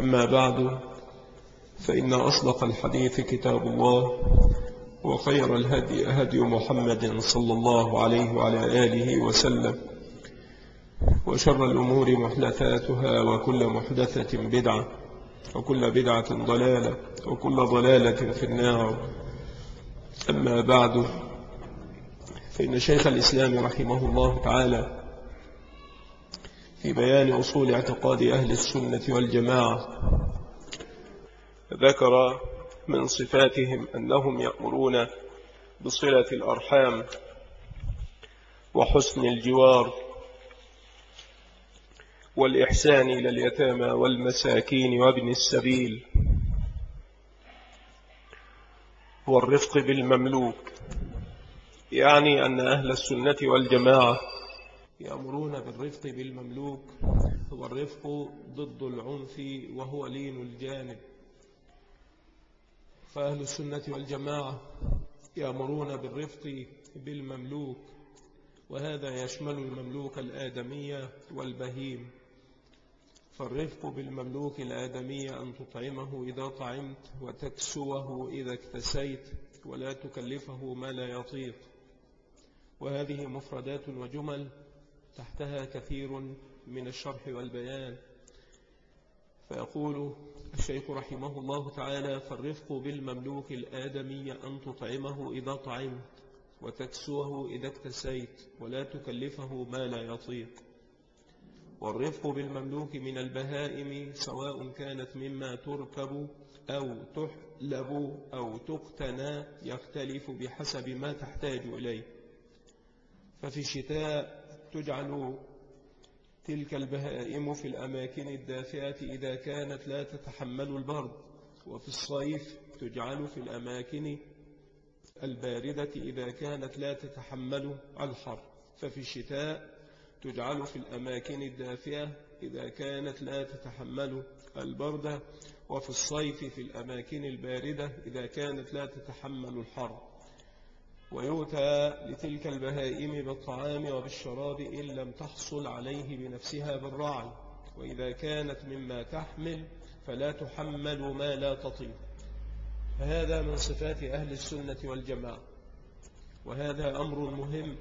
أما بعد فإن أصدق الحديث كتاب الله وخير الهدي هدي محمد صلى الله عليه وعلى آله وسلم وشر الأمور محدثاتها وكل محدثة بدعة وكل بدعة ضلالة وكل ضلالة في النار. أما بعد فإن شيخ الإسلام رحمه الله تعالى في بيان أصول اعتقاد أهل السنة والجماعة. ذكر من صفاتهم أنهم يأمرون بصلة الأرحام وحسن الجوار والإحسان إلى اليتامى والمساكين وابن السبيل والرفق بالمملوك يعني أن أهل السنة والجماعة يأمرون بالرفق بالمملوك والرفق ضد العنف وهو لين الجانب. فأهل السنة والجماعة يأمرون بالرفق بالمملوك وهذا يشمل المملوك الآدمية والبهيم. فالرفق بالمملوك الآدمية أن تطعمه إذا طعمت وتكسوه إذا اكتسيت ولا تكلفه ما لا يطيق. وهذه مفردات وجمل تحتها كثير من الشرح والبيان. فيقول الشيخ رحمه الله تعالى فالرفق بالمملوك الآدمي أن تطعمه إذا طعمت وتكسوه إذا اكتسيت ولا تكلفه ما لا يطيق. والرفق بالمملوك من البهائم سواء كانت مما تركب أو تحلب أو تقتنى يختلف بحسب ما تحتاج إليه. ففي الشتاء تجعل تلك البهائم في الأماكن الدافئة إذا كانت لا تتحمل البرد وفي الصيف تجعل في الأماكن الباردة إذا كانت لا تتحمل الحر. ففي الشتاء تجعل في الأماكن الدافئة إذا كانت لا تتحمل البرد وفي الصيف في الأماكن الباردة إذا كانت لا تتحمل الحر. ويؤتى لتلك البهائم بالطعام وبالشراب إن لم تحصل عليه بنفسها بالرعي وإذا كانت مما تحمل فلا تحمل ما لا تطيق. فهذا من صفات أهل السنة والجماعة. وهذا أمر مهم.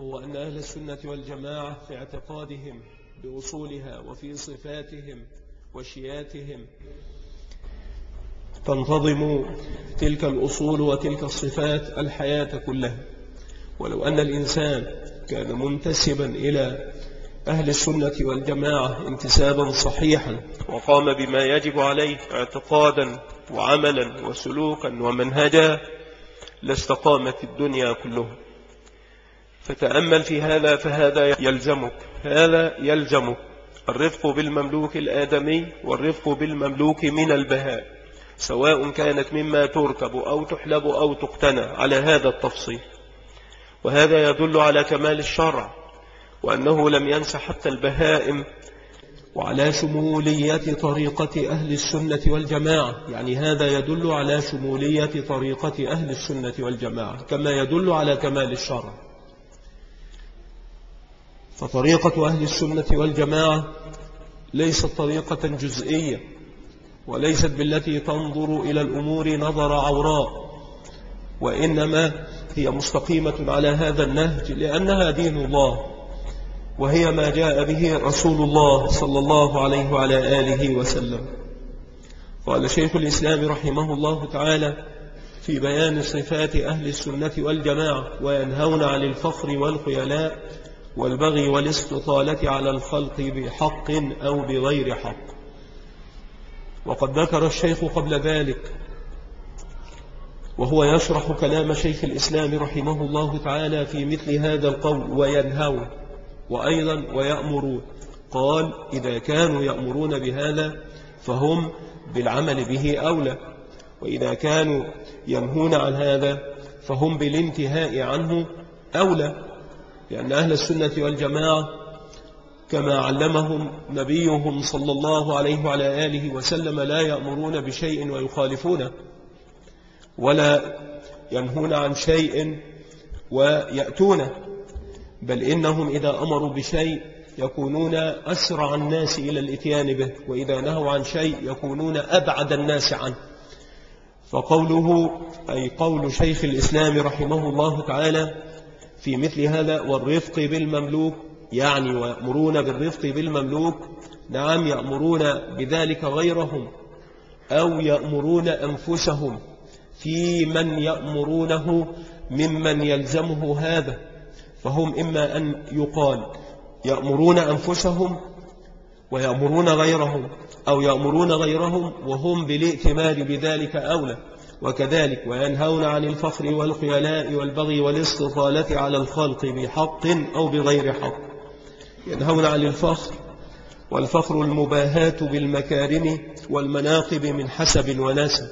هو أن أهل السنة والجماعة في اعتقادهم بأصولها وفي صفاتهم وشياتهم تنتظم تلك الأصول وتلك الصفات الحياة كلها. ولو أن الإنسان كان منتسبا إلى أهل السنة والجماعة انتسابا صحيحا وقام بما يجب عليه اعتقادا وعملا وسلوكا ومنهجا لاستقامت الدنيا كلها. فتأمل في هذا فهذا يلزمك. هذا يلزمك. الرفق بالمملوك الآدمي والرفق بالمملوك من البهاء. سواء كانت مما تركب أو تحلب أو تقتنى على هذا التفصيل. وهذا يدل على كمال الشرع وأنه لم ينس حتى البهائم وعلى شمولية طريقة أهل السنة والجماعة. يعني هذا يدل على شمولية طريقة أهل السنة والجماعة كما يدل على كمال الشرع. فطريقة أهل السنة والجماعة ليست طريقة جزئية. وليست بالتي تنظر إلى الأمور نظر عوراء وإنما هي مستقيمة على هذا النهج لأنها دين الله وهي ما جاء به رسول الله صلى الله عليه وعلى آله وسلم. قال شيخ الإسلام رحمه الله تعالى في بيان صفات أهل السنة والجماعة وينهون عن الفخر والخيلاء والبغي والاستطالة على الخلق بحق أو بغير حق. وقد ذكر الشيخ قبل ذلك وهو يشرح كلام شيخ الإسلام رحمه الله تعالى في مثل هذا القول وينهون وأيضا ويأمرون. قال إذا كانوا يأمرون بهذا فهم بالعمل به أولى وإذا كانوا ينهون عن هذا فهم بالانتهاء عنه أولى لأن أهل السنة والجماعة كما علمهم نبيهم صلى الله عليه وعلى آله وسلم لا يأمرون بشيء ويخالفونه ولا ينهون عن شيء ويأتونه بل إنهم إذا أمروا بشيء يكونون أسرع الناس إلى الإتيان به وإذا نهوا عن شيء يكونون أبعد الناس عنه. فقوله أي قول شيخ الإسلام رحمه الله تعالى في مثل هذا والرفق بالمملوك يعني ويأمرون بالرفق بالمملوك. نعم يأمرون بذلك غيرهم أو يأمرون أنفسهم في من يأمرونه ممن يلزمه هذا. فهم إما أن يقال يأمرون أنفسهم ويأمرون غيرهم أو يأمرون غيرهم وهم بالائتمار بذلك أولى. وكذلك وينهون عن الفخر والخيلاء والبغي والاستطالة على الخلق بحق أو بغير حق. ينهون عن الفخر والفخر المباهاة بالمكارم والمناقب من حسب ونسب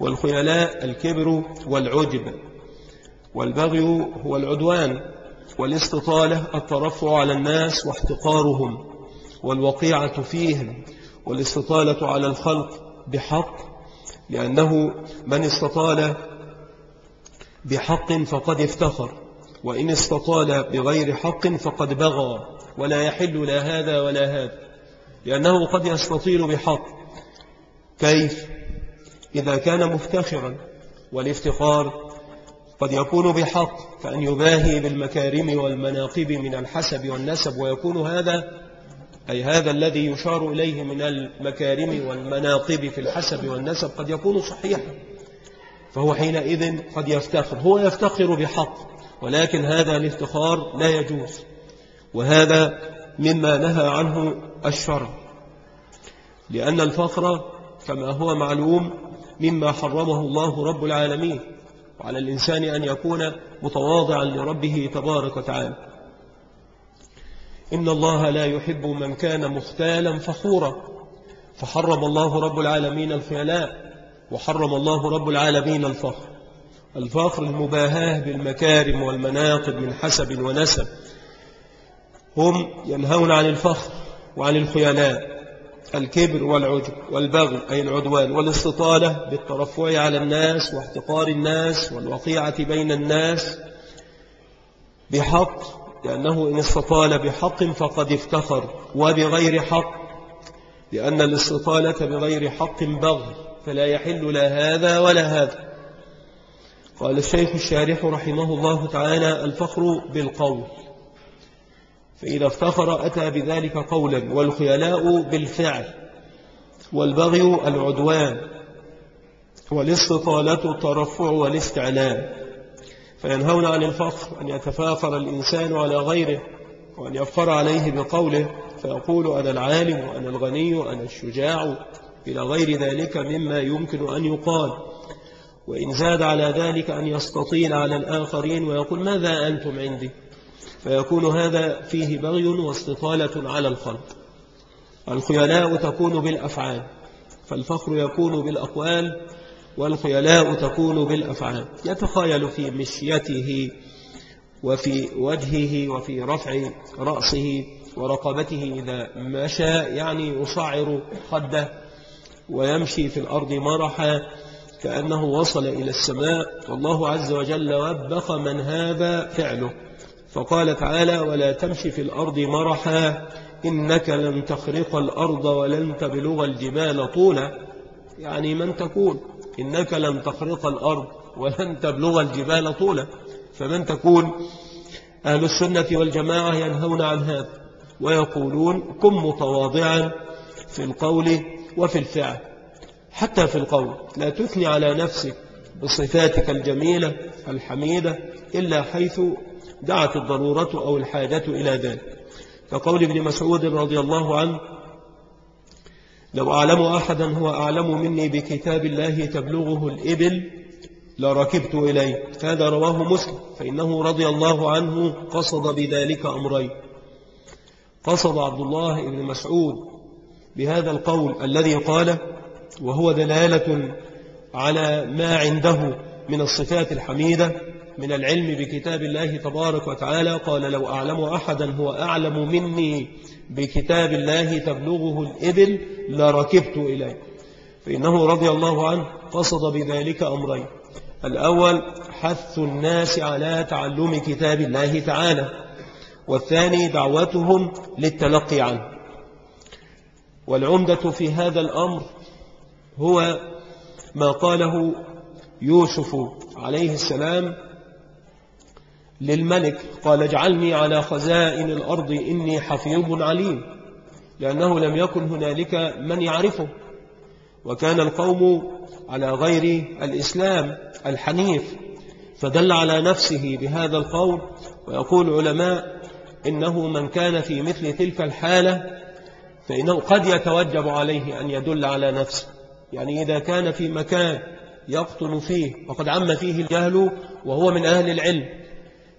والخيلاء الكبر والعجب والبغي هو العدوان والاستطالة الترفع على الناس واحتقارهم والوقيعة فيهم والاستطالة على الخلق بحق لأنه من استطال بحق فقد افتخر. وإن استطال بغير حق فقد بغى ولا يحل لا هذا ولا هذا لأنه قد يستطيل بحق. كيف؟ إذا كان مفتخرا والافتخار قد يكون بحق كأن يباهي بالمكارم والمناقب من الحسب والنسب ويكون هذا أي هذا الذي يشار إليه من المكارم والمناقب في الحسب والنسب قد يكون صحيحا. فهو حينئذ قد يفتخر هو يفتخر بحق. ولكن هذا الافتخار لا يجوز وهذا مما نهى عنه الشرع لأن الفخر كما هو معلوم مما حرمه الله رب العالمين وعلى الإنسان أن يكون متواضعا لربه تبارك وتعالى. إن الله لا يحب من كان مختالا فخورا فحرم الله رب العالمين الخيلاء وحرم الله رب العالمين الفخر. الفخر المباهاة بالمكارم والمناقب من حسب ونسب. هم ينهون عن الفخر وعن الخيلاء الكبر والعجب والبغي أي العدوان والاستطالة بالترفع على الناس واحتقار الناس والوقيعة بين الناس بحق لأنه إن استطال بحق فقد افتخر وبغير حق لأن الاستطالة بغير حق بغي فلا يحل لا هذا ولا هذا. قال الشيخ الشارح رحمه الله تعالى الفخر بالقول. فإذا افتخر أتى بذلك قولا والخيلاء بالفعل والبغي العدوان والاستطالة الترفع والاستعلام. فينهون عن الفخر أن يتفاخر الإنسان على غيره وأن يفخر عليه بقوله فيقول أنا العالم وأنا الغني وأنا الشجاع إلى غير ذلك مما يمكن أن يقال. وإن زاد على ذلك أن يستطيل على الآخرين ويقول ماذا أنتم عندي؟ فيكون هذا فيه بغي واستطالة على الخلق. الخيلاء تكون بالأفعال فالفخر يكون بالأقوال والخيلاء تكون بالأفعال. يتخيل في مشيته وفي وجهه وفي رفع رأسه ورقبته إذا مشى يعني يصعر خده ويمشي في الأرض مرحا. كأنه وصل إلى السماء والله عز وجل وبخ من هذا فعله. فقال تعالى ولا تمشي في الأرض مرحا إنك لن تخرق الأرض ولن تبلغ الجبال طولا. يعني من تكون إنك لن تخرق الأرض ولن تبلغ الجبال طولا؟ فمن تكون أهل السنة والجماعة ينهون عن هذا ويقولون كن متواضعا في القول وفي الفعل. حتى في القول لا تثني على نفسك بصفاتك الجميلة الحميدة إلا حيث دعت الضرورة أو الحاجة إلى ذلك. كقول ابن مسعود رضي الله عنه لو أعلم أحدا هو أعلم مني بكتاب الله تبلغه الإبل لركبت إليه. هذا رواه مسلم فإنه رضي الله عنه قصد بذلك أمرين. قصد عبد الله بن مسعود بهذا القول الذي قال وهو دلالة على ما عنده من الصفات الحميدة من العلم بكتاب الله تبارك وتعالى. قال لو أعلم أحدا هو أعلم مني بكتاب الله تبلغه الإبل لركبت إليه. فإنه رضي الله عنه قصد بذلك أمرين الأول حث الناس على تعلم كتاب الله تعالى والثاني دعوتهم للتلقي عنه. والعمدة في هذا الأمر هو ما قاله يوسف عليه السلام للملك قال اجعلني على خزائن الأرض إني حفيظ عليم لأنه لم يكن هنالك من يعرفه وكان القوم على غير الإسلام الحنيف فدل على نفسه بهذا القول ويقول علماء إنه من كان في مثل تلك الحالة فإنه قد يتوجب عليه أن يدل على نفسه. يعني إذا كان في مكان يقتل فيه وقد عم فيه الجهل وهو من أهل العلم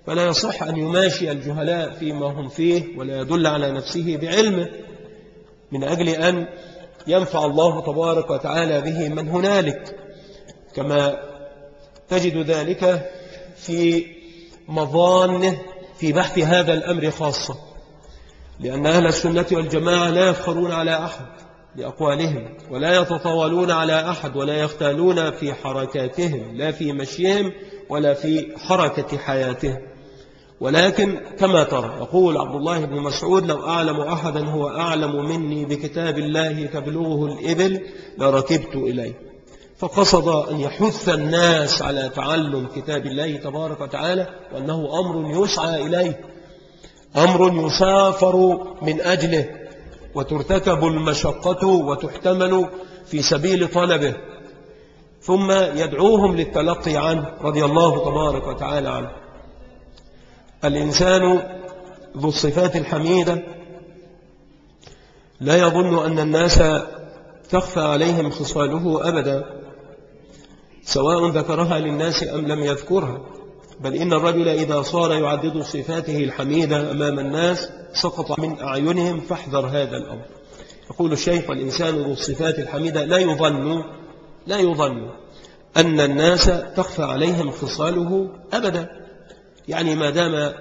فلا يصح أن يماشي الجهلاء فيما هم فيه ولا يدل على نفسه بعلمه من أجل أن ينفع الله تبارك وتعالى به من هنالك. كما تجد ذلك في مظانه في بحث هذا الأمر خاصة لأن أهل السنة والجماعة لا يفخرون على أحد. بأقوالهم ولا يتطاولون على أحد ولا يختالون في حركاتهم لا في مشيهم ولا في حركة حياتهم. ولكن كما ترى يقول عبد الله بن مسعود لو أعلم أحدا هو أعلم مني بكتاب الله تبلغه الإبل لركبت إليه. فقصد أن يحث الناس على تعلم كتاب الله تبارك وتعالى وأنه أمر يسعى إليه أمر يسافر من أجله. وترتكب المشقة وتحتمل في سبيل طلبه. ثم يدعوهم للتلقي عنه رضي الله تبارك وتعالى عنه. الإنسان ذو الصفات الحميدة لا يظن أن الناس تخفى عليهم خصاله أبدا سواء ذكرها للناس أم لم يذكرها. بل إن الرجل إذا صار يعدد صفاته الحميدة أمام الناس سقط من أعينهم فاحذر هذا الأمر. يقول الشيخ الإنسان ذو الصفات الحميدة لا يظن لا يظن أن الناس تخفى عليهم خصاله أبدا. يعني ما دام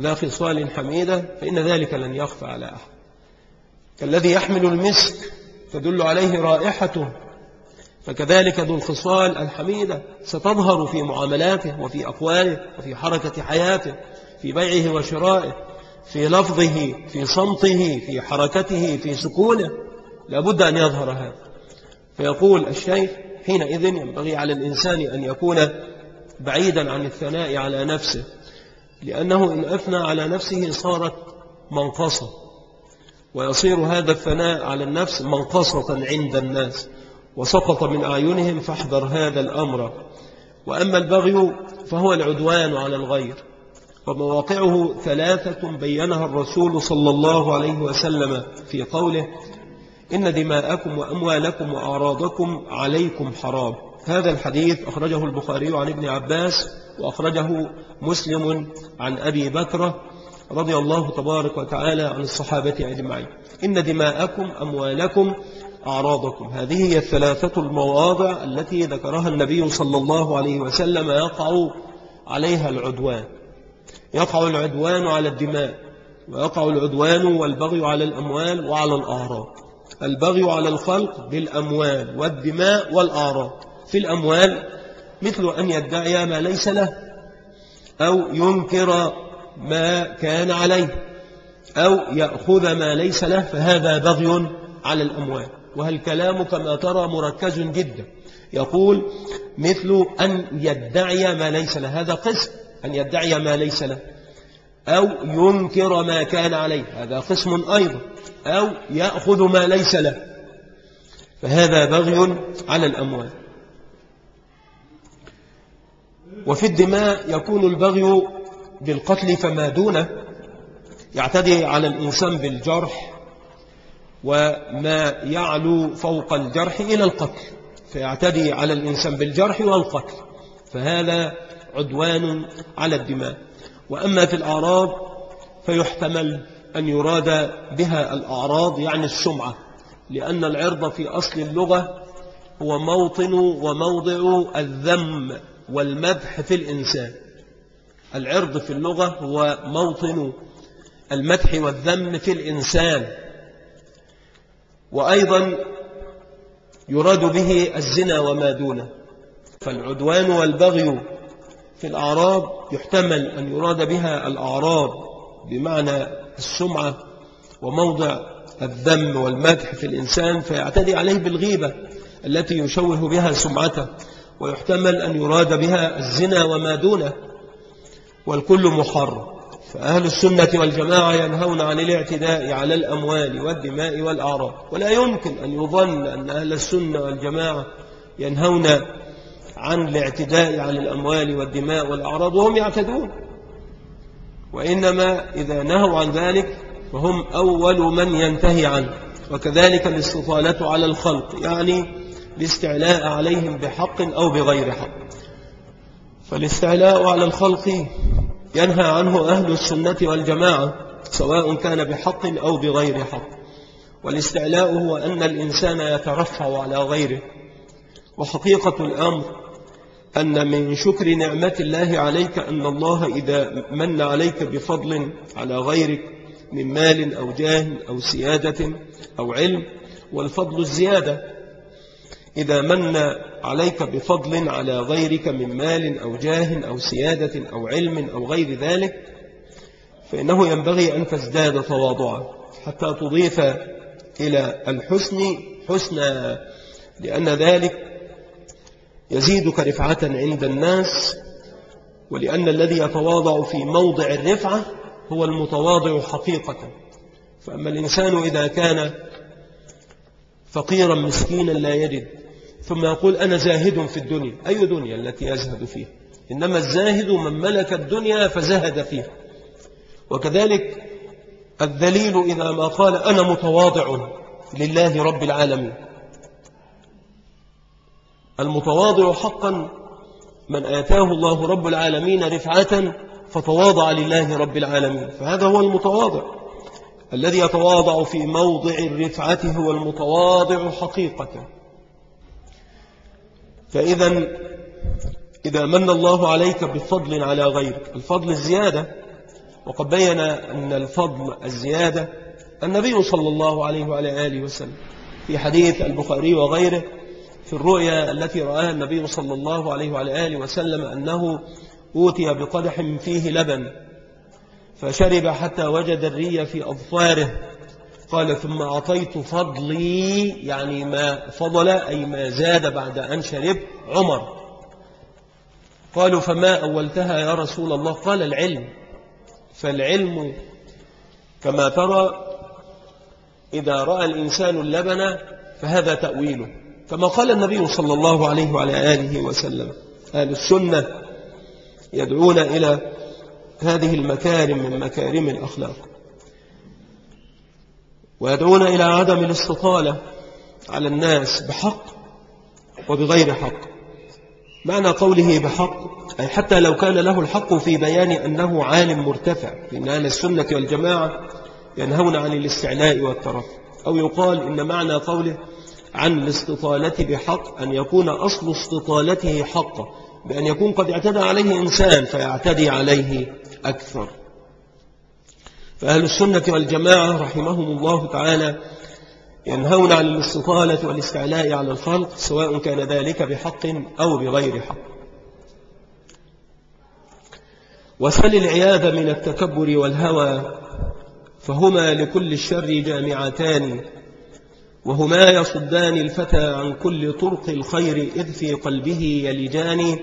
ذا خصال حميدة فإن ذلك لن يخفى على أحد. كالذي يحمل المسك تدل عليه رائحته فكذلك ذو الخصال الحميدة ستظهر في معاملاته وفي أقواله وفي حركة حياته في بيعه وشرائه في لفظه في صمته في حركته في سكونه. لابد أن يظهر هذا. فيقول الشيخ حينئذ ينبغي على الإنسان أن يكون بعيدا عن الثناء على نفسه لأنه إن أثنى على نفسه صارت منقصة. ويصير هذا الثناء على النفس منقصة عند الناس. وسقط من أعينهم فاحذر هذا الأمر. وأما البغي فهو العدوان على الغير. ومواقعه ثلاثة بينها الرسول صلى الله عليه وسلم في قوله إن دماءكم وأموالكم وأعراضكم عليكم حرام. هذا الحديث أخرجه البخاري عن ابن عباس وأخرجه مسلم عن أبي بكر رضي الله تبارك وتعالى عن الصحابة أجمعين. إن دماءكم أموالكم أعراضكم. هذه هي الثلاثة المواضع التي ذكرها النبي صلى الله عليه وسلم. يقع عليها العدوان. يقع العدوان على الدماء ويقع العدوان والبغي على الأموال وعلى الأعراض. البغي على الخلق بالأموال والدماء والأعراض. في الأموال مثل أن يدعي ما ليس له أو ينكر ما كان عليه أو يأخذ ما ليس له فهذا بغي على الأموال. وهالكلام كما ترى مركز جدا. يقول مثل أن يدعي ما ليس له. هذا قسم أن يدعي ما ليس له. أو ينكر ما كان عليه. هذا قسم أيضا. أو يأخذ ما ليس له. فهذا بغي على الأموال. وفي الدماء يكون البغي بالقتل فما دونه. يعتدي على الإنسان بالجرح. وما يعلو فوق الجرح إلى القتل فيعتدي على الإنسان بالجرح والقتل فهذا عدوان على الدماء. وأما في الأعراض فيحتمل أن يراد بها الأعراض يعني السمعة لأن العرض في أصل اللغة هو موطن وموضع الذم والمدح في الإنسان. العرض في اللغة هو موطن المدح والذم في الإنسان. وأيضا يراد به الزنا وما دونه. فالعدوان والبغي في الأعراض يحتمل أن يراد بها الأعراض بمعنى السمعة وموضع الذم والمدح في الإنسان فيعتدي عليه بالغيبة التي يشوه بها سمعته ويحتمل أن يراد بها الزنا وما دونه. والكل محرم فأهل السنة والجماعة ينهون عن الاعتداء على الأموال والدماء والأعراض. ولا يمكن أن يظن أن أهل السنة والجماعة ينهون عن الاعتداء على الأموال والدماء والأعراض وهم يعتدون. وإنما إذا نهوا عن ذلك فهم أول من ينتهي عنه. وكذلك الاستطالة على الخلق يعني الاستعلاء عليهم بحق أو بغير حق. فالاستعلاء على الخلق ينهى عنه أهل السنة والجماعة سواء كان بحق أو بغير حق. والاستعلاء هو أن الإنسان يترفع على غيره. وحقيقة الأمر أن من شكر نعمة الله عليك أن الله إذا من عليك بفضل على غيرك من مال أو جاه أو سيادة أو علم والفضل الزيادة. إذا من عليك بفضل على غيرك من مال أو جاه أو سيادة أو علم أو غير ذلك فإنه ينبغي أن تزداد تواضعا حتى تضيف إلى الحسن حسنا لأن ذلك يزيدك رفعة عند الناس ولأن الذي يتواضع في موضع الرفعة هو المتواضع حقيقة. فأما الإنسان إذا كان فقيرا مسكينا لا يجد. ثم يقول أنا زاهد في الدنيا. أي دنيا التي يزهد فيها؟ إنما الزاهد من ملك الدنيا فزهد فيها. وكذلك الذليل إذا ما قال أنا متواضع لله رب العالمين. المتواضع حقا من آتاه الله رب العالمين رفعة فتواضع لله رب العالمين. فهذا هو المتواضع. الذي يتواضع في موضع الرفعة هو المتواضع حقيقة. فإذا إذا من الله عليك بفضل على غيرك الفضل الزيادة وقد بين أن الفضل الزيادة النبي صلى الله عليه وعلى آله وسلم. في حديث البخاري وغيره في الرؤيا التي رآها النبي صلى الله عليه وعلى آله وسلم أنه أوتي بقدح فيه لبن فشرب حتى وجد الري في أظفاره. قال ثم أعطيت فضلي يعني ما فضل أي ما زاد بعد أن شرب عمر. قالوا فما أولتها يا رسول الله؟ قال العلم. فالعلم كما ترى إذا رأى الإنسان اللبن فهذا تأويله. كما قال النبي صلى الله عليه وعلى آله وسلم أهل السنة يدعون إلى هذه المكارم من مكارم الأخلاق. ويدعون إلى عدم الاستطالة على الناس بحق وبغير حق. معنى قوله بحق أي حتى لو كان له الحق في بيان أنه عالم مرتفع لأن أهل السنة والجماعة ينهون عن الاستعلاء والترف. أو يقال إن معنى قوله عن الاستطالة بحق أن يكون أصل استطالته حقا بأن يكون قد اعتدى عليه إنسان فيعتدي عليه أكثر. فأهل السنة والجماعة رحمهم الله تعالى ينهون عن الاستطالة والاستعلاء على الخلق سواء كان ذلك بحق أو بغير حق. وسل العياذ من التكبر والهوى فهما لكل الشر جامعتان وهما يصدان الفتى عن كل طرق الخير إذ في قلبه يلجان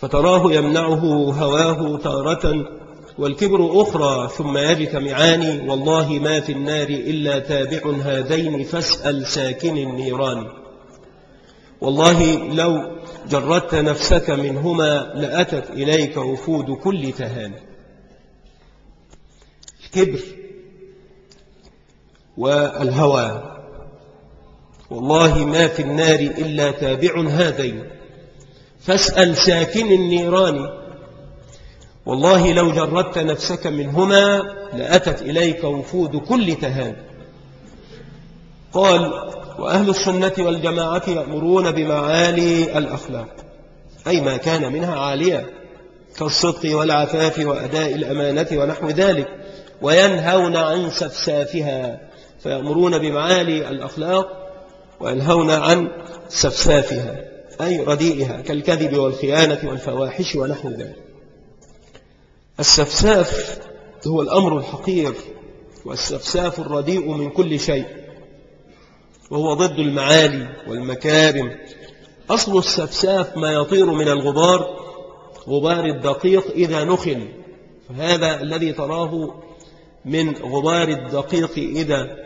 فتراه يمنعه هواه تارة والكبر أخرى ثم يجتمعان والله ما في النار إلا تابع هذين فاسأل ساكن النيران. والله لو جردت نفسك منهما لأتت إليك وفود كل تهان. الكبر والهوى والله ما في النار إلا تابع هذين. فاسأل ساكن النيران والله لو جردت نفسك منهما لأتت إليك وفود كل تهان. قال وأهل السنة والجماعة يأمرون بمعالي الأخلاق أي ما كان منها عالية كالصدق والعفاف وأداء الأمانة ونحو ذلك وينهون عن سفسافها فيأمرون بمعالي الأخلاق وينهون عن سفسافها أي رديئها كالكذب والخيانة والفواحش ونحو ذلك. السفساف هو الأمر الحقير والسفساف الرديء من كل شيء وهو ضد المعالي والمكارم. أصل السفساف ما يطير من الغبار غبار الدقيق إذا نخل فهذا الذي تراه من غبار الدقيق إذا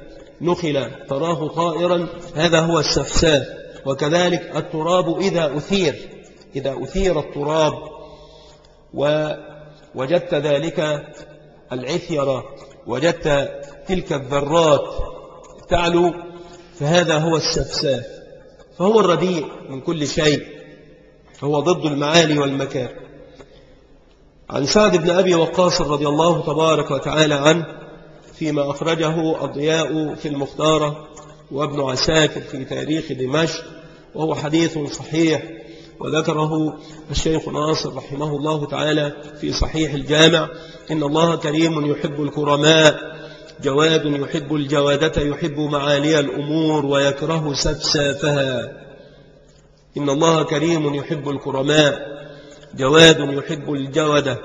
نخل تراه طائرا هذا هو السفساف. وكذلك التراب إذا أثير إذا أثير التراب. ووجدت ذلك العثيرة وجدت تلك الذرات تعلو فهذا هو السفساف فهو الرديء من كل شيء هو ضد المعالي والمكان عن سعد بن أبي وقاص رضي الله تبارك وتعالى عنه فيما أخرجه الضياء في المختارة وابن عساكر في تاريخ دمشق وهو حديث صحيح. وذكره الشيخ ناصر رحمه الله تعالى في صحيح الجامع إن الله كريم يحب الكرماء جواد يحب الجوادة يحب معالي الأمور ويكره سفسافها. إن الله كريم يحب الكرماء جواد يحب الجودة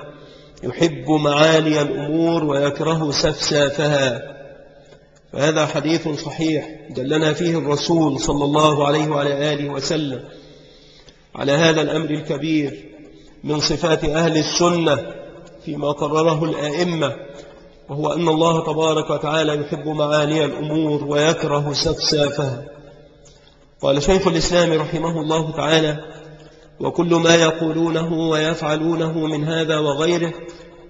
يحب معالي الأمور ويكره سفسافها. فهذا حديث صحيح دلنا فيه الرسول صلى الله عليه وعلى آله وسلم. على هذا الأمر الكبير من صفات أهل السنة فيما قرره الآئمة وهو أن الله تبارك وتعالى يحب معالي الأمور ويكره سفسافها. قال شيخ الإسلام رحمه الله تعالى وكل ما يقولونه ويفعلونه من هذا وغيره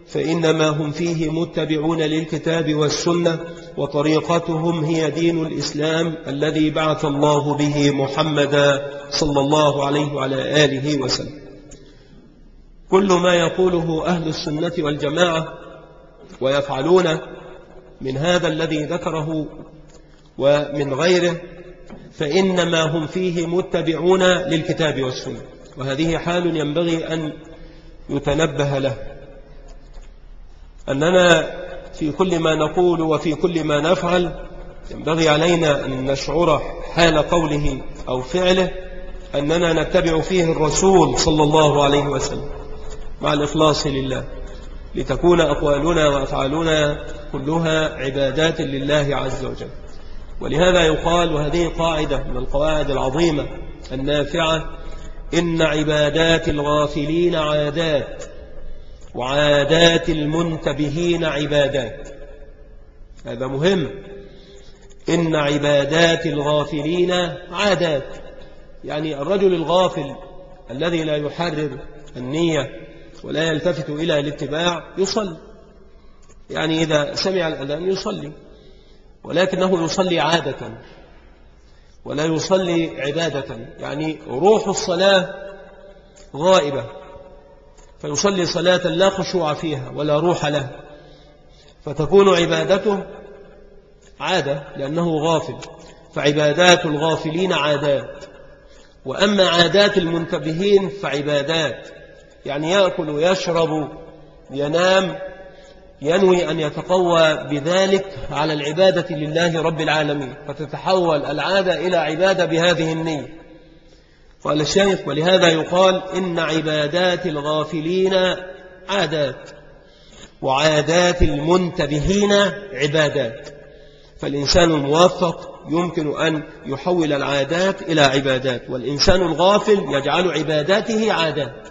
فإنما هم فيه متبعون للكتاب والسنة وطريقتهم هي دين الإسلام الذي بعث الله به محمدا صلى الله عليه وعلى آله وسلم. كل ما يقوله أهل السنة والجماعة ويفعلون من هذا الذي ذكره ومن غيره فإنما هم فيه متبعون للكتاب والسنة. وهذه حال ينبغي أن يتنبه له. أننا في كل ما نقول وفي كل ما نفعل ينبغي علينا أن نشعر حال قوله أو فعله أننا نتبع فيه الرسول صلى الله عليه وسلم مع الإخلاص لله لتكون أقوالنا وأفعالنا كلها عبادات لله عز وجل. ولهذا يقال وهذه قاعدة من القواعد العظيمة النافعة إن عبادات الغافلين عادات. وعادات المنتبهين عبادات. هذا مهم. إن عبادات الغافلين عادات. يعني الرجل الغافل الذي لا يحرر النية ولا يلتفت إلى الاتباع يصلي. يعني إذا سمع الأذان يصلي. ولكنه يصلي عادة ولا يصلي عبادة. يعني روح الصلاة غائبة. فيصلي صلاة لا خشوع فيها ولا روح له. فتكون عبادته عادة لأنه غافل. فعبادات الغافلين عادات. وأما عادات المنتبهين فعبادات. يعني يأكل ويشرب ينام ينوي أن يتقوى بذلك على العبادة لله رب العالمين. فتتحول العادة إلى عبادة بهذه النية. قال الشيخ ولهذا يقال إن عبادات الغافلين عادات وعادات المنتبهين عبادات. فالإنسان الموفق يمكن أن يحول العادات إلى عبادات والإنسان الغافل يجعل عباداته عادات.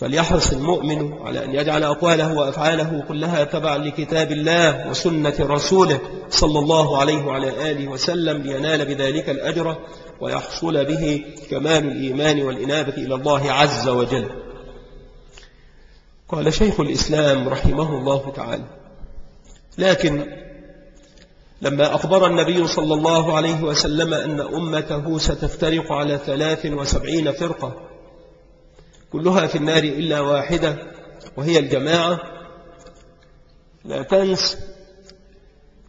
فليحرص المؤمن على أن يجعل أقواله وأفعاله كلها تبعا لكتاب الله وسنة رسوله صلى الله عليه وعلى آله وسلم لينال بذلك الأجر ويحصل به كمال الإيمان والإنابة إلى الله عز وجل. قال شيخ الإسلام رحمه الله تعالى لكن لما أخبر النبي صلى الله عليه وسلم أن أمته ستفترق على ثلاث وسبعين فرقة كلها في النار إلا واحدة وهي الجماعة لا تنس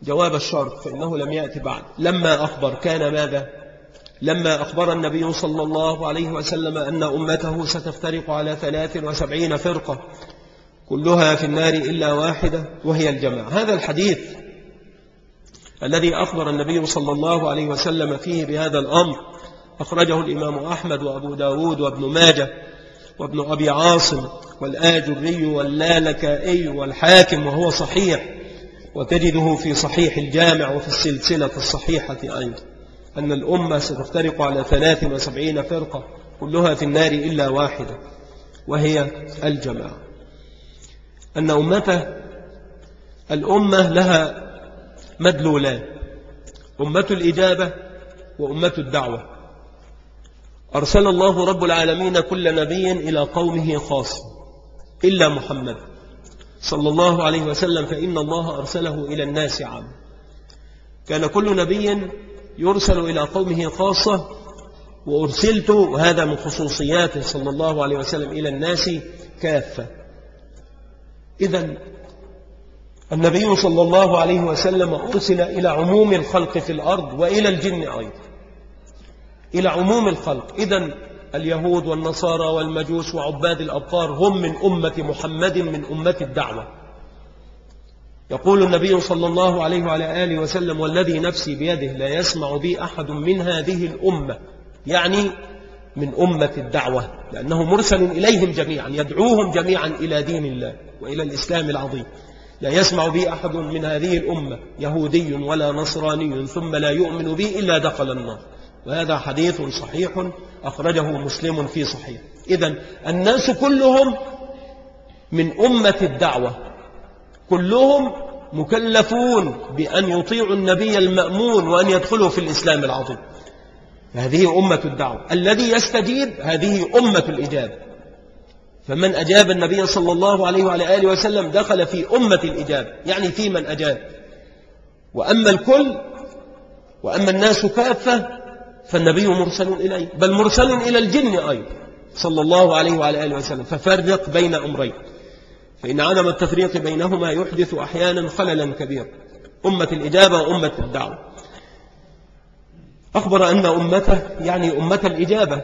جواب الشرط فإنه لم يأتي بعد. لما أخبر كان ماذا؟ لما أخبر النبي صلى الله عليه وسلم أن أمته ستفترق على ثلاث وسبعين فرقة كلها في النار إلا واحدة وهي الجماعة. هذا الحديث الذي أخبر النبي صلى الله عليه وسلم فيه بهذا الأمر أخرجه الإمام أحمد وأبو داود وابن ماجه وابن أبي عاصم والآجري واللالكائي والحاكم وهو صحيح وتجده في صحيح الجامع وفي السلسلة الصحيحة أيضا. أن الأمة ستفترق على 73 فرقة كلها في النار إلا واحدة وهي الجماعة. أن أمته الأمة لها مدلولان أمة الإجابة وأمة الدعوة. أرسل الله رب العالمين كل نبي إلى قومه خاص إلا محمد صلى الله عليه وسلم فإن الله أرسله إلى الناس عام. كان كل نبي يرسل إلى قومه خاصة وأرسلت وهذا من خصوصياته صلى الله عليه وسلم إلى الناس كافة. إذا النبي صلى الله عليه وسلم أرسل إلى عموم الخلق في الأرض وإلى الجن أيضا. إلى عموم الخلق. إذا اليهود والنصارى والمجوس وعباد الأبطار هم من أمة محمد من أمة الدعوة. يقول النبي صلى الله عليه وعلى آله وسلم والذي نفسي بيده لا يسمع بي أحد من هذه الأمة. يعني من أمة الدعوة لأنه مرسل إليهم جميعا يدعوهم جميعا إلى دين الله وإلى الإسلام العظيم. لا يسمع بي أحد من هذه الأمة يهودي ولا نصراني ثم لا يؤمن بي إلا دخل النار. وهذا حديث صحيح أخرجه مسلم في صحيح. إذا الناس كلهم من أمة الدعوة. كلهم مكلفون بأن يطيعوا النبي المأمون وأن يدخلوا في الإسلام العظيم. هذه أمة الدعوة. الذي يستجيب هذه أمة الإجابة. فمن أجاب النبي صلى الله عليه وعلى آله وسلم دخل في أمة الإجابة. يعني في من أجاب. وأما الكل وأما الناس كافة فالنبي مرسل إليه. بل مرسل إلى الجن أيضا. صلى الله عليه وعلى آله وسلم. ففرق بين أمرين. فإن عدم التفريق بينهما يحدث أحيانا خللا كبيرا أمة الإجابة وأمة الدعوة. أخبر أن أمته يعني أمة الإجابة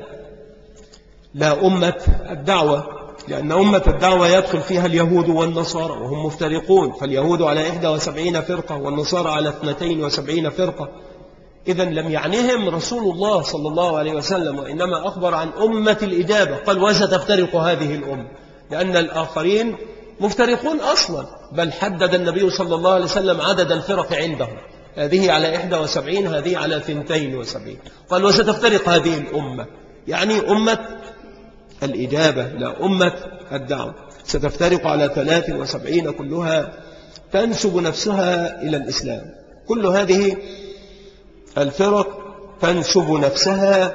لا أمة الدعوة لأن أمة الدعوة يدخل فيها اليهود والنصارى وهم مفترقون. فاليهود على 71 فرقة والنصارى على 72 فرقة. إذا لم يعنهم رسول الله صلى الله عليه وسلم وإنما أخبر عن أمة الإجابة. قال وستفترق هذه الأمة. لأن الآخرين مفترقون أصلا بل حدد النبي صلى الله عليه وسلم عدد الفرق عندهم. هذه على 71 هذه على 72 قال وستفترق هذه الأمة. يعني أمة الإجابة لا أمة الدعوة. ستفترق على 73 كلها تنسب نفسها إلى الإسلام. كل هذه الفرق تنسب نفسها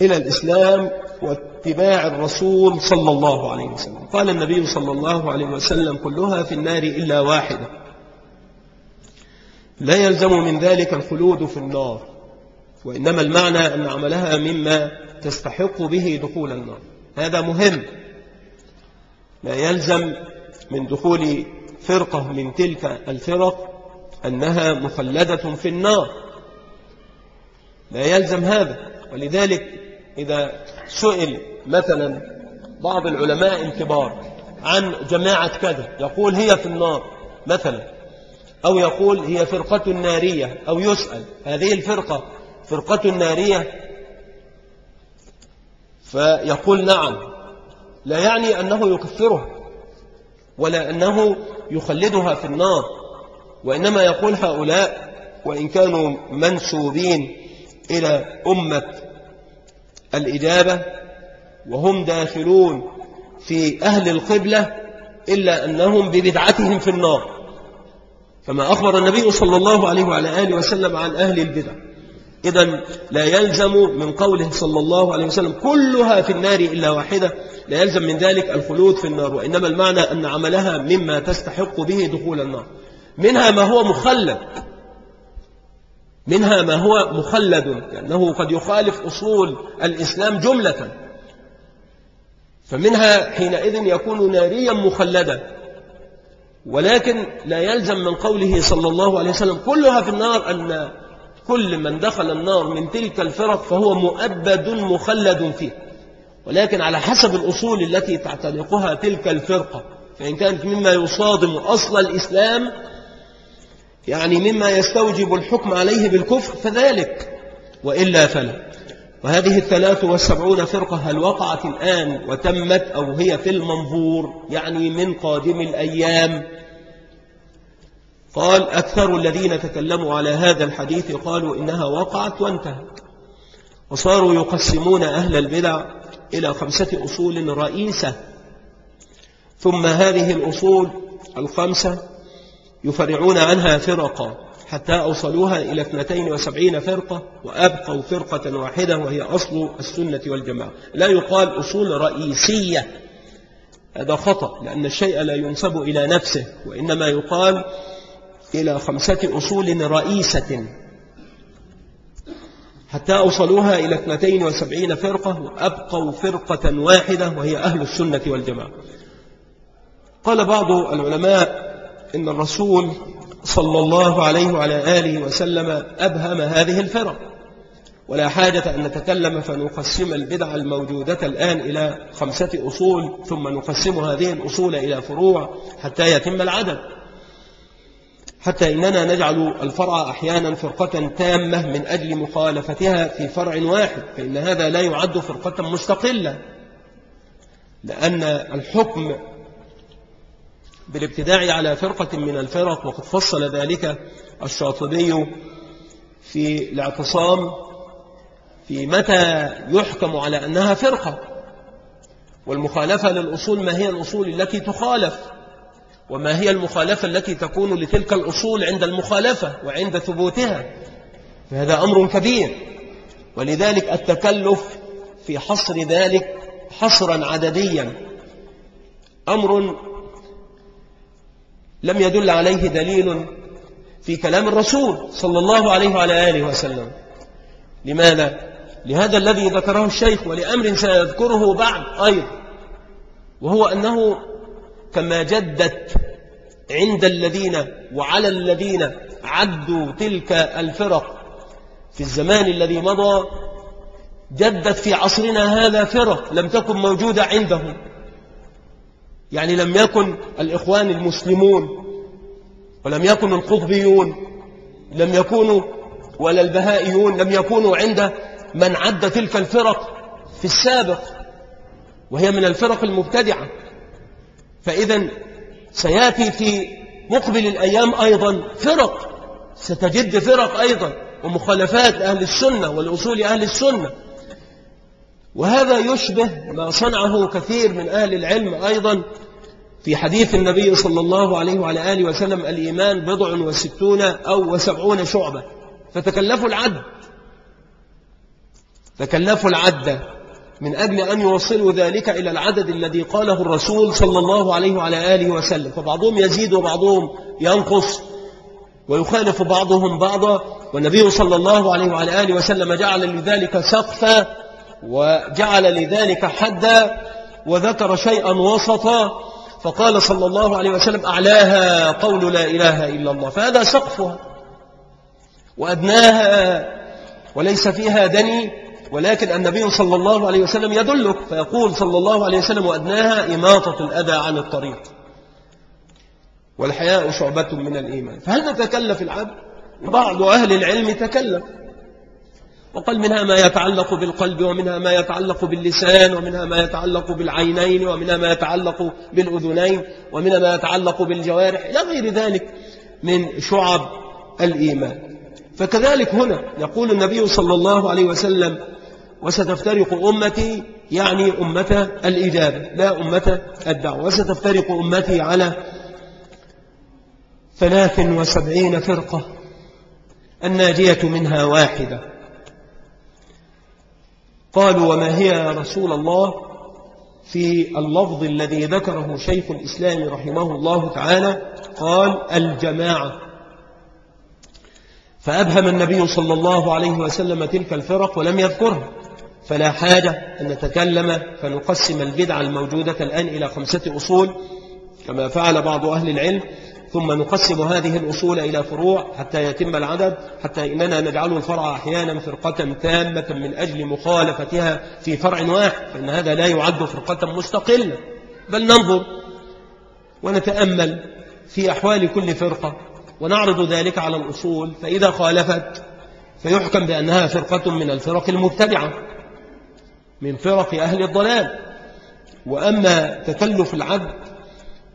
إلى الإسلام واتباع الرسول صلى الله عليه وسلم. قال النبي صلى الله عليه وسلم كلها في النار إلا واحدة. لا يلزم من ذلك الخلود في النار وإنما المعنى أن عملها مما تستحق به دخول النار. هذا مهم. لا يلزم من دخول فرقة من تلك الفرق أنها مخلدة في النار. لا يلزم هذا. ولذلك إذا سئل مثلا بعض العلماء الكبار عن جماعة كذا يقول هي في النار مثلا أو يقول هي فرقة نارية أو يسأل هذه الفرقة فرقة نارية فيقول نعم لا يعني أنه يكفرها ولا أنه يخلدها في النار وإنما يقول هؤلاء وإن كانوا منسوبين إلى أمة الإجابة وهم داخلون في أهل القبلة إلا أنهم ببدعتهم في النار. كما أخبر النبي صلى الله عليه وعلى آله وسلم عن أهل البدع. إذا لا يلزم من قوله صلى الله عليه وسلم كلها في النار إلا واحدة. لا يلزم من ذلك الخلود في النار. وإنما المعنى أن عملها مما تستحق به دخول النار. منها ما هو مخلد منها ما هو مخلد لأنه قد يخالف أصول الإسلام جملة. فمنها حينئذ يكون ناريا مخلدا ولكن لا يلزم من قوله صلى الله عليه وسلم كلها في النار أن كل من دخل النار من تلك الفرق فهو مؤبد مخلد فيه. ولكن على حسب الأصول التي تعتنقها تلك الفرقة فإن كانت مما يصادم أصل الإسلام يعني مما يستوجب الحكم عليه بالكفر فذلك وإلا فلا. وهذه الثلاث والسبعون فرقة هل وقعت الآن وتمت أو هي في المنظور؟ يعني من قادم الأيام. قال أكثر الذين تكلموا على هذا الحديث قالوا إنها وقعت وانتهت. وصاروا يقسمون أهل البدع إلى خمسة أصول رئيسة. ثم هذه الأصول الخمسة يفرعون عنها فرقا حتى أوصلوها إلى 72 فرقة وأبقوا فرقة واحدة وهي أصل السنة والجماعة. لا يقال أصول رئيسية. هذا خطأ لأن الشيء لا ينسب إلى نفسه وإنما يقال إلى خمسة أصول رئيسة. حتى أوصلوها إلى 72 فرقة وأبقوا فرقة واحدة وهي أهل السنة والجماعة. قال بعض العلماء إن الرسول صلى الله عليه وعلى آله وسلم أبهم هذه الفرق. ولا حاجة أن نتكلم فنقسم البدع الموجودة الآن إلى خمسة أصول ثم نقسم هذه الأصول إلى فروع حتى يتم العدد. حتى إننا نجعل الفرع أحيانا فرقة تامة من أجل مخالفتها في فرع واحد فإن هذا لا يعد فرقة مستقلة. لأن الحكم بالابتداع على فرقة من الفرق وقد فصل ذلك الشاطبي في الاعتصام في متى يحكم على أنها فرقة. والمخالفة للأصول ما هي الأصول التي تخالف وما هي المخالفة التي تكون لتلك الأصول عند المخالفة وعند ثبوتها. فهذا أمر كبير. ولذلك التكلف في حصر ذلك حصرا عدديا. أمر لم يدل عليه دليل في كلام الرسول صلى الله عليه وعلى آله وسلم لماذا؟ لهذا الذي ذكره الشيخ ولأمر سيذكره بعد أيضا وهو أنه كما جدت عند الذين وعلى الذين عدوا تلك الفرق في الزمان الذي مضى جدت في عصرنا هذا فرق لم تكن موجودة عندهم يعني لم يكن الإخوان المسلمون ولم يكن القطبيون لم يكونوا ولا البهائيون لم يكونوا عند من عد تلك الفرق في السابق وهي من الفرق المبتدعة. فإذا سيأتي في مقبل الأيام أيضا فرق ستجد فرق أيضا ومخالفات أهل السنة والأصول أهل السنة. وهذا يشبه ما صنعه كثير من أهل العلم أيضا في حديث النبي صلى الله عليه وعلى آله وسلم الإيمان بضع وستون أو وسبعون شعبة. فتكلفوا العد. تكلفوا العد. من أجل أن يوصلوا ذلك إلى العدد الذي قاله الرسول صلى الله عليه وعلى آله وسلم. فبعضهم يزيد وبعضهم ينقص. ويخالف بعضهم بعضا. والنبي صلى الله عليه وعلى آله وسلم جعل لذلك سقفا وجعل لذلك حدا. وذكر شيئا وسطا. فقال صلى الله عليه وسلم أعلاها قول لا إله إلا الله فهذا سقفها وأدناها وليس فيها دني ولكن النبي صلى الله عليه وسلم يدلك فيقول صلى الله عليه وسلم وأدناها إماطة الأذى عن الطريق. والحياء شعبة من الإيمان. فهل نتكلف العبد؟ بعض أهل العلم تكلف وقال منها ما يتعلق بالقلب ومنها ما يتعلق باللسان ومنها ما يتعلق بالعينين ومنها ما يتعلق بالأذنين ومنها ما يتعلق بالجوارح إلى غير ذلك من شعب الإيمان. فكذلك هنا يقول النبي صلى الله عليه وسلم وستفترق أمتي يعني أمة الإجابة لا أمة الدعوة. وستفترق أمتي على ثلاث وسبعين فرقة الناجية منها واحدة. قالوا وما هي يا رسول الله في اللفظ الذي ذكره شيخ الإسلام رحمه الله تعالى؟ قال الجماعة. فأبهم النبي صلى الله عليه وسلم تلك الفرق ولم يذكرها. فلا حاجة أن نتكلم فنقسم البدعة الموجودة الآن إلى خمسة أصول كما فعل بعض أهل العلم. ثم نقسم هذه الأصول إلى فروع حتى يتم العدد حتى إننا نجعل الفرع أحيانا فرقة تامة من أجل مخالفتها في فرع واحد فإن هذا لا يعد فرقة مستقلة. بل ننظر ونتأمل في أحوال كل فرقة ونعرض ذلك على الأصول فإذا خالفت فيحكم بأنها فرقة من الفرق المبتدعة من فرق أهل الضلال. وأما تكلف العبد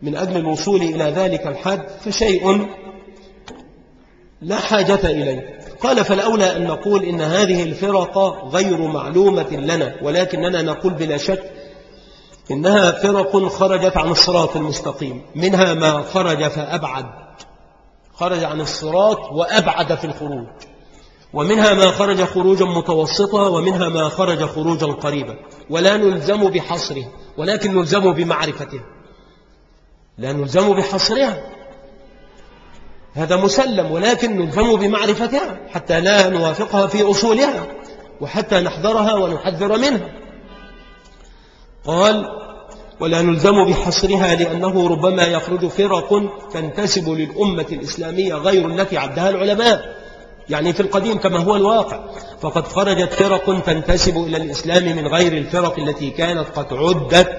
من أجل الوصول إلى ذلك الحد فشيء لا حاجة إليه. قال فالأولى أن نقول إن هذه الفرق غير معلومة لنا ولكننا نقول بلا شك إنها فرق خرجت عن الصراط المستقيم. منها ما خرج فأبعد خرج عن الصراط وأبعد في الخروج. ومنها ما خرج خروجا متوسطا ومنها ما خرج خروجا قريبا. ولا نلزم بحصره ولكن نلزم بمعرفته. لا نلزم بحصرها. هذا مسلم ولكن نلزم بمعرفتها حتى لا نوافقها في أصولها وحتى نحذرها ونحذر منها. قال ولا نلزم بحصرها لأنه ربما يخرج فرق تنتسب للأمة الإسلامية غير التي عدها العلماء يعني في القديم كما هو الواقع. فقد خرجت فرق تنتسب إلى الإسلام من غير الفرق التي كانت قد عدت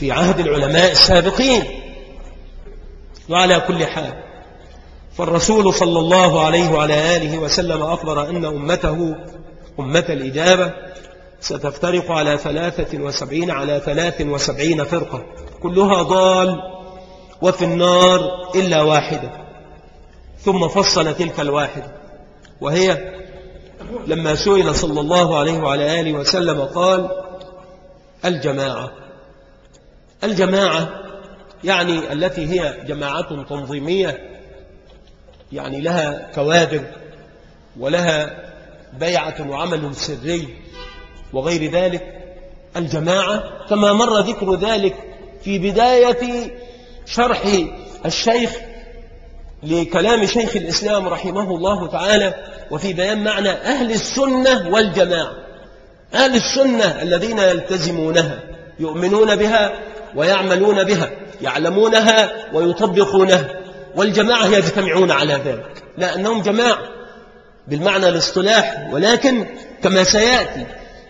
في عهد العلماء السابقين. وعلى كل حال فالرسول صلى الله عليه وعلى آله وسلم أخبر أن أمته أمة الإجابة ستفترق على ثلاثة وسبعين على ثلاث وسبعين فرقة كلها ضال وفي النار إلا واحدة ثم فصل تلك الواحدة وهي لما سئل صلى الله عليه وعلى آله وسلم قال الجماعة. الجماعة يعني التي هي جماعة تنظيمية يعني لها كوادر ولها بيعة وعمل سري وغير ذلك. الجماعة كما مر ذكر ذلك في بداية شرح الشيخ لكلام شيخ الإسلام رحمه الله تعالى وفي بيان معنى أهل السنة والجماعة. أهل السنة الذين يلتزمونها يؤمنون بها ويعملون بها. يعلمونها ويطبقونها والجماعة يجتمعون على ذلك. لأنهم جماعة بالمعنى الاصطلاح ولكن كما سيأتي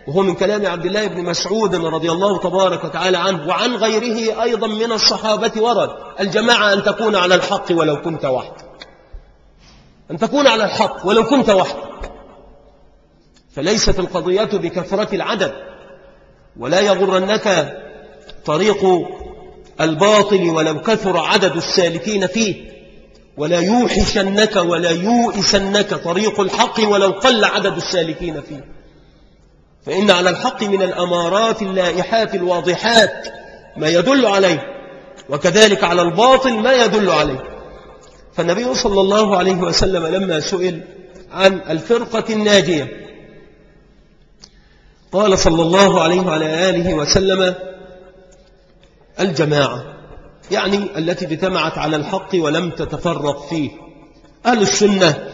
وهو من كلام عبد الله بن مسعود رضي الله تبارك وتعالى عنه وعن غيره أيضا من الصحابة ورد الجماعة أن تكون على الحق ولو كنت وحدك. أن تكون على الحق ولو كنت وحدك. فليست القضية بكثرة العدد ولا يغرنك طريق الباطل ولو كثر عدد السالكين فيه ولا يوحشنك ولا يوئسنك طريق الحق ولو قل عدد السالكين فيه. فإن على الحق من الأمارات اللائحات الواضحات ما يدل عليه وكذلك على الباطل ما يدل عليه. فالنبي صلى الله عليه وسلم لما سئل عن الفرقة الناجية قال صلى الله عليه وعلى آله وسلم الجماعة يعني التي اجتمعت على الحق ولم تتفرق فيه. أهل السنة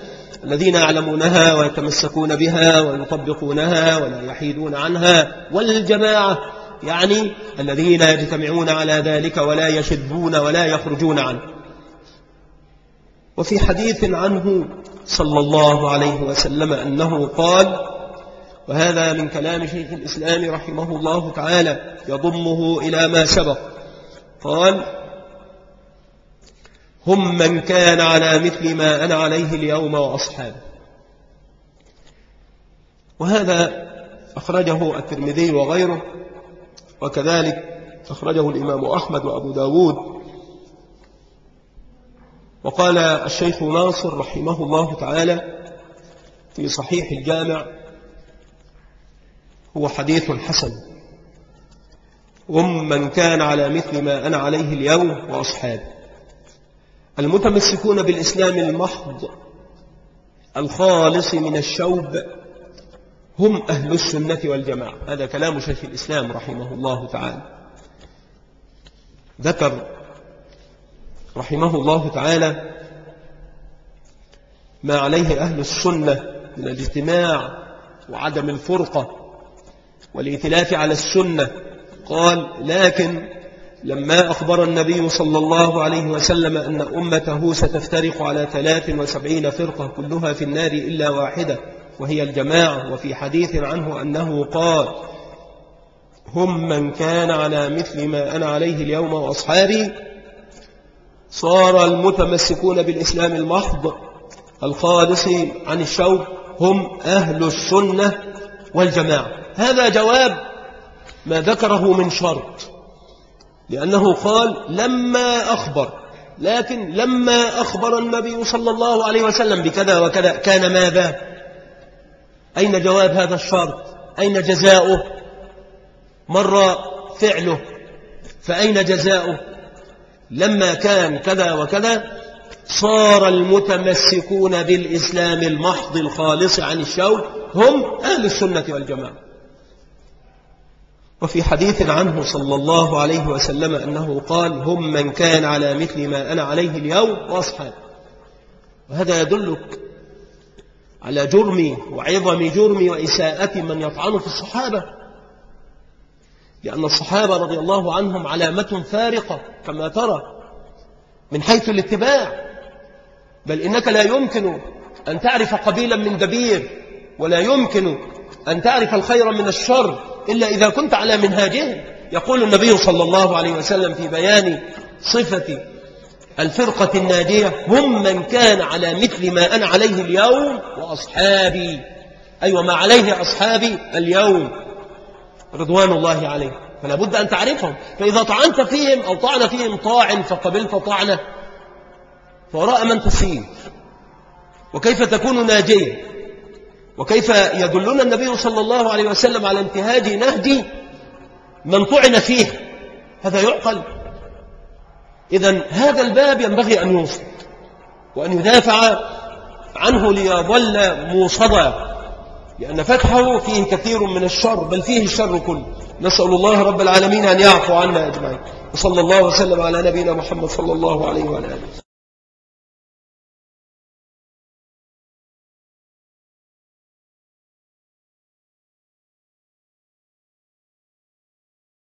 الذين يعلمونها ويتمسكون بها ويطبقونها ولا يحيدون عنها والجماعة يعني الذين يجتمعون على ذلك ولا يشدون ولا يخرجون عنه. وفي حديث عنه صلى الله عليه وسلم أنه قال وهذا من كلام شيخ الإسلام رحمه الله تعالى يضمه إلى ما سبق. قال هم من كان على مثل ما أنا عليه اليوم وأصحابه. وهذا أخرجه الترمذي وغيره وكذلك أخرجه الإمام أحمد وأبو داود. وقال الشيخ ناصر رحمه الله تعالى في صحيح الجامع هو حديث حسن. هم من كان على مثل ما أنا عليه اليوم وأصحابه المتمسكون بالإسلام المحض الخالص من الشوب هم أهل السنة والجماعة. هذا كلام شيخ الإسلام رحمه الله تعالى. ذكر رحمه الله تعالى ما عليه أهل السنة من الاجتماع وعدم الفرقة والإتلاف على السنة قال لكن لما أخبر النبي صلى الله عليه وسلم أن أمته ستفترق على 73 فرقة كلها في النار إلا واحدة وهي الجماعة وفي حديث عنه أنه قال هم من كان على مثل ما أنا عليه اليوم وأصحابي صار المتمسكون بالإسلام المحض الخالص عن الشوق هم أهل السنة والجماعة. هذا جواب ما ذكره من شرط. لأنه قال لما أخبر. لكن لما أخبر النبي صلى الله عليه وسلم بكذا وكذا كان ماذا؟ أين جواب هذا الشرط؟ أين جزاؤه؟ مر فعله. فأين جزاؤه؟ لما كان كذا وكذا صار المتمسكون بالإسلام المحض الخالص عن الشوك. هم أهل السنة والجماعة. وفي حديث عنه صلى الله عليه وسلم أنه قال هم من كان على مثل ما أنا عليه اليوم وأصحاب وهذا يدلك على جرمي وعظم جرمي وإساءة من يطعن في الصحابة. لأن الصحابة رضي الله عنهم علامة فارقة كما ترى من حيث الاتباع. بل إنك لا يمكن أن تعرف قبيلا من دبير ولا يمكن أن تعرف الخير من الشر. إلا إذا كنت على منهاجهم يقول النبي صلى الله عليه وسلم في بيان صفة الفرقة الناجية هم من كان على مثل ما أنا عليه اليوم وأصحابي. أي أيوة وما عليه أصحابي اليوم. رضوان الله عليه. فلا بد أن تعرفهم. فإذا طعنت فيهم أو طعن فيهم طاعن فقبلت طعنة. فوراء من تسير وكيف تكون ناجيا وكيف يدلنا النبي صلى الله عليه وسلم على انتهاج نهج من طعن فيه؟ هذا يعقل. إذا هذا الباب ينبغي أن يوصل وأن يدافع عنه ليظل موصدا لأن فتحه فيه كثير من الشر بل فيه الشر كله. نسأل الله رب العالمين أن يعفو عنا أجمعين. وصلى الله وسلم على نبينا محمد صلى الله عليه وعلى آله